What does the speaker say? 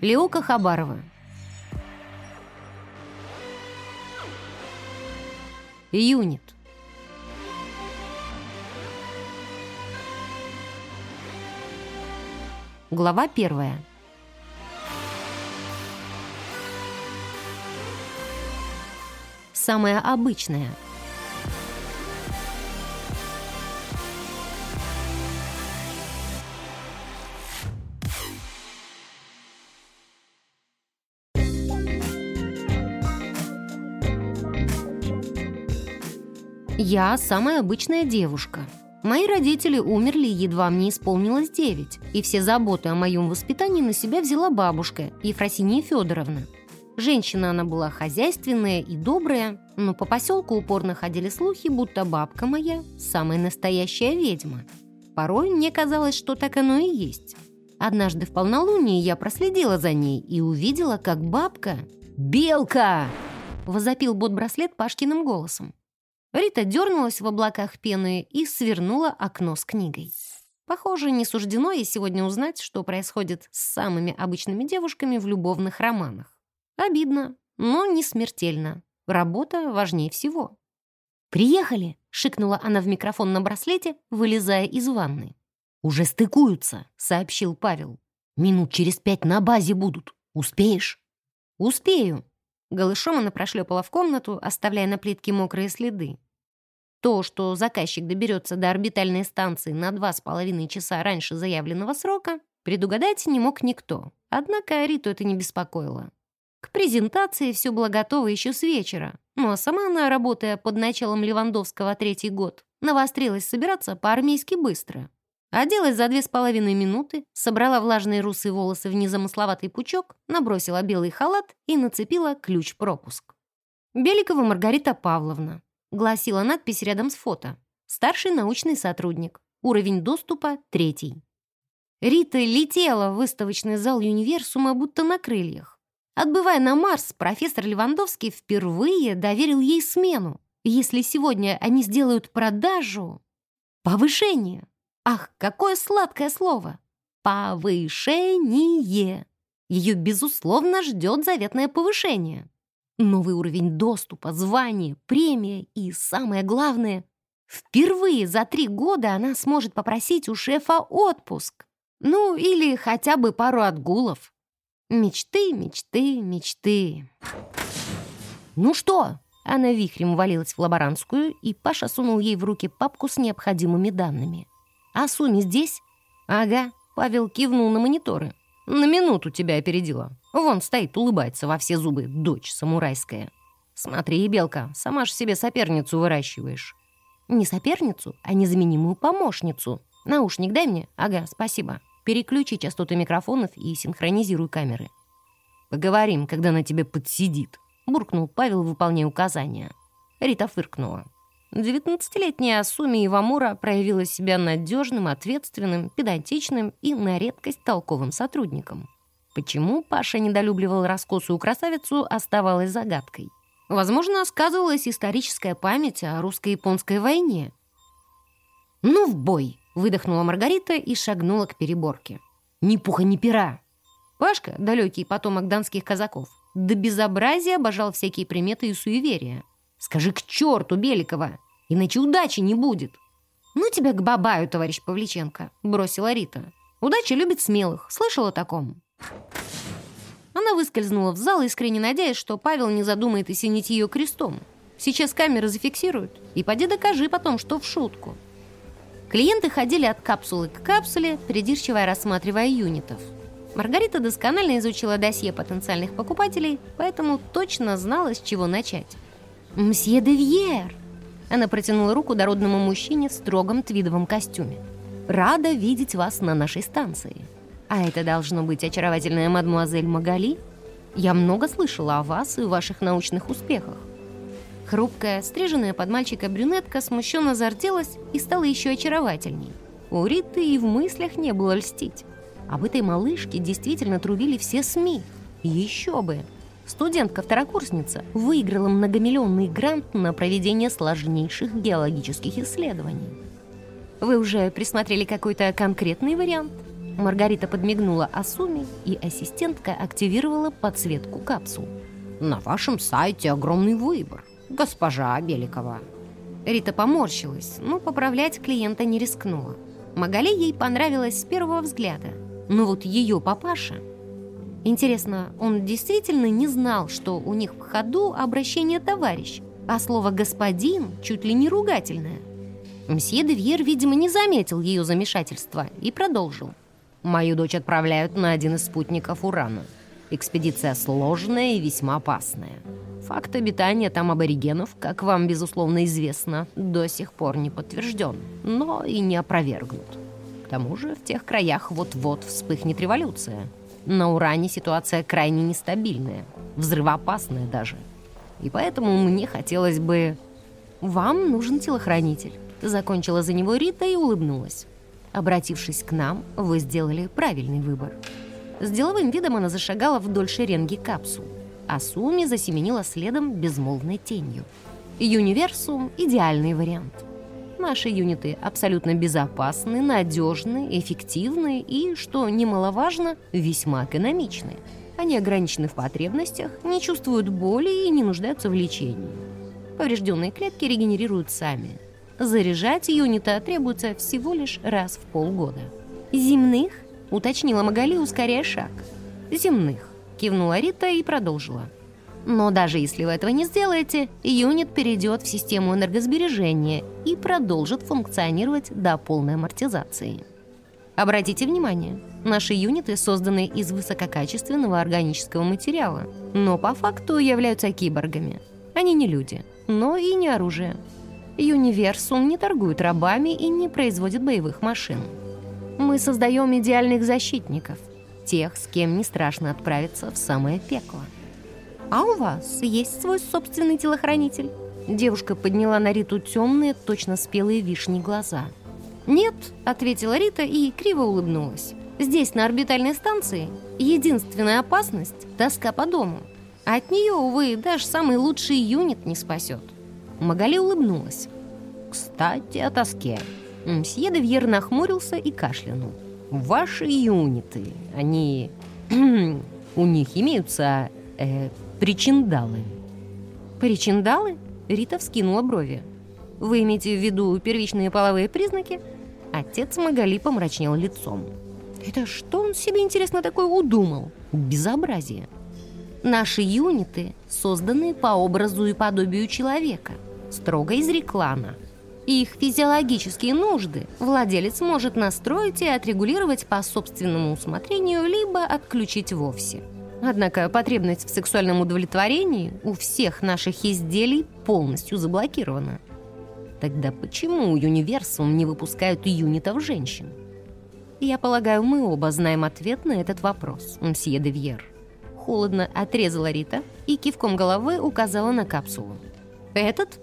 Леока Хабарова. Юнит. Глава первая. Самая обычная. Я самая обычная девушка. Мои родители умерли, едва мне исполнилось девять, и все заботы о моем воспитании на себя взяла бабушка, Ефросинья Федоровна. Женщина она была хозяйственная и добрая, но по поселку упорно ходили слухи, будто бабка моя – самая настоящая ведьма. Порой мне казалось, что так оно и есть. Однажды в полнолуние я проследила за ней и увидела, как бабка... «Белка!» – возопил бот-браслет Пашкиным голосом. Рита дернулась в облаках пены и свернула окно с книгой. Похоже, не суждено ей сегодня узнать, что происходит с самыми обычными девушками в любовных романах. Обидно, но не смертельно. Работа важнее всего. «Приехали!» — шикнула она в микрофон на браслете, вылезая из ванны. «Уже стыкуются», — сообщил Павел. «Минут через пять на базе будут. Успеешь?» «Успею», Голышом она прошлепала в комнату, оставляя на плитке мокрые следы. То, что заказчик доберется до орбитальной станции на два с половиной часа раньше заявленного срока, предугадать не мог никто. Однако Риту это не беспокоило. К презентации все было готово еще с вечера, ну а сама она, работая под началом Левандовского третий год, навострилась собираться по-армейски быстро. Оделась за две с половиной минуты, собрала влажные русые волосы в незамысловатый пучок, набросила белый халат и нацепила ключ-пропуск. «Беликова Маргарита Павловна», — гласила надпись рядом с фото. «Старший научный сотрудник. Уровень доступа третий». Рита летела в выставочный зал универсума будто на крыльях. Отбывая на Марс, профессор Левандовский впервые доверил ей смену. Если сегодня они сделают продажу... Повышение. Ах, какое сладкое слово! Повышение! Ее, безусловно, ждет заветное повышение. Новый уровень доступа, звание, премия и, самое главное, впервые за три года она сможет попросить у шефа отпуск. Ну, или хотя бы пару отгулов. Мечты, мечты, мечты. «Ну что?» Она вихрем валилась в лаборантскую, и Паша сунул ей в руки папку с необходимыми данными. «А Суми здесь?» «Ага», — Павел кивнул на мониторы. «На минуту тебя опередила. Вон стоит, улыбается во все зубы, дочь самурайская. Смотри, Белка, сама ж себе соперницу выращиваешь». «Не соперницу, а незаменимую помощницу. Наушник дай мне?» «Ага, спасибо. Переключи частоты микрофонов и синхронизируй камеры». «Поговорим, когда на тебе подсидит», — буркнул Павел, выполняя указания. Рита фыркнула. Девятнадцатилетняя Асуми Ивамура проявила себя надежным, ответственным, педантичным и на редкость толковым сотрудником. Почему Паша недолюбливал раскосую красавицу, оставалось загадкой. Возможно, сказывалась историческая память о русско-японской войне. «Ну, в бой!» — выдохнула Маргарита и шагнула к переборке. «Ни пуха, ни пера!» Пашка, далекий потомок донских казаков, до безобразия обожал всякие приметы и суеверия. Скажи к черту Беликова, иначе удачи не будет. «Ну тебя к бабаю, товарищ Павличенко», — бросила Рита. «Удача любит смелых. Слышала о таком?» Она выскользнула в зал, искренне надеясь, что Павел не задумает осенить ее крестом. Сейчас камеры зафиксируют, и поди докажи потом, что в шутку. Клиенты ходили от капсулы к капсуле, придирчиво рассматривая юнитов. Маргарита досконально изучила досье потенциальных покупателей, поэтому точно знала, с чего начать. «Мсье де Вьер!» Она протянула руку дородному мужчине в строгом твидовом костюме. «Рада видеть вас на нашей станции. А это должно быть очаровательная мадмуазель Магали. Я много слышала о вас и ваших научных успехах». Хрупкая, стриженная под мальчика брюнетка смущенно зарделась и стала еще очаровательней. У Риты и в мыслях не было льстить. Об этой малышке действительно трубили все СМИ. Еще бы! Студентка-второкурсница выиграла многомиллионный грант на проведение сложнейших геологических исследований. Вы уже присмотрели какой-то конкретный вариант? Маргарита подмигнула Асуми, и ассистентка активировала подсветку капсул. «На вашем сайте огромный выбор, госпожа Беликова». Рита поморщилась, но поправлять клиента не рискнула. Магали ей понравилась с первого взгляда. Но вот ее папаша... Интересно, он действительно не знал, что у них в ходу обращение «товарищ», а слово «господин» чуть ли не ругательное? Мсье де Вьер, видимо, не заметил ее замешательства и продолжил. Мою дочь отправляют на один из спутников Урана. Экспедиция сложная и весьма опасная. Факт обитания там аборигенов, как вам, безусловно, известно, до сих пор не подтвержден, но и не опровергнут. К тому же в тех краях вот-вот вспыхнет революция. На Уране ситуация крайне нестабильная, взрывоопасная даже. И поэтому мне хотелось бы... «Вам нужен телохранитель», — закончила за него Рита и улыбнулась. Обратившись к нам, вы сделали правильный выбор. С деловым видом она зашагала вдоль шеренги капсул, а Суми засеменила следом безмолвной тенью. Юниверсум — идеальный вариант. Наши юниты абсолютно безопасны, надежны, эффективны и, что немаловажно, весьма экономичны. Они ограничены в потребностях, не чувствуют боли и не нуждаются в лечении. Поврежденные клетки регенерируют сами – Заряжать юнита требуется всего лишь раз в полгода. «Земных?» — уточнила Магали, ускоряя шаг. «Земных», — кивнула Рита и продолжила. Но даже если вы этого не сделаете, юнит перейдет в систему энергосбережения и продолжит функционировать до полной амортизации. Обратите внимание, наши юниты созданы из высококачественного органического материала, но по факту являются киборгами. Они не люди, но и не оружие. Юниверсум не торгует рабами и не производит боевых машин. Мы создаем идеальных защитников, тех, с кем не страшно отправиться в самое пекло. А у вас есть свой собственный телохранитель? Девушка подняла на Риту темные, точно спелые вишни глаза. «Нет», — ответила Рита и криво улыбнулась. «Здесь, на орбитальной станции, единственная опасность — тоска по дому. От нее, увы, даже самый лучший юнит не спасет». Магали улыбнулась. «Кстати, о тоске». Мсье де Вьер нахмурился и кашлянул. «Ваши юниты, они... у них имеются... Э, причиндалы». «Причиндалы?» Рита вскинула брови. «Вы имеете в виду первичные половые признаки?» Отец Магали помрачнел лицом. «Это что он себе, интересно, такое удумал? Безобразие!» «Наши юниты созданы по образу и подобию человека», строго изрекла она. Их физиологические нужды владелец может настроить и отрегулировать по собственному усмотрению, либо отключить вовсе. Однако потребность в сексуальном удовлетворении у всех наших изделий полностью заблокирована. Тогда почему Юниверсум не выпускают юнитов женщин? Я полагаю, мы оба знаем ответ на этот вопрос, мсье де Вьер. Холодно отрезала Рита и кивком головы указала на капсулу. Этот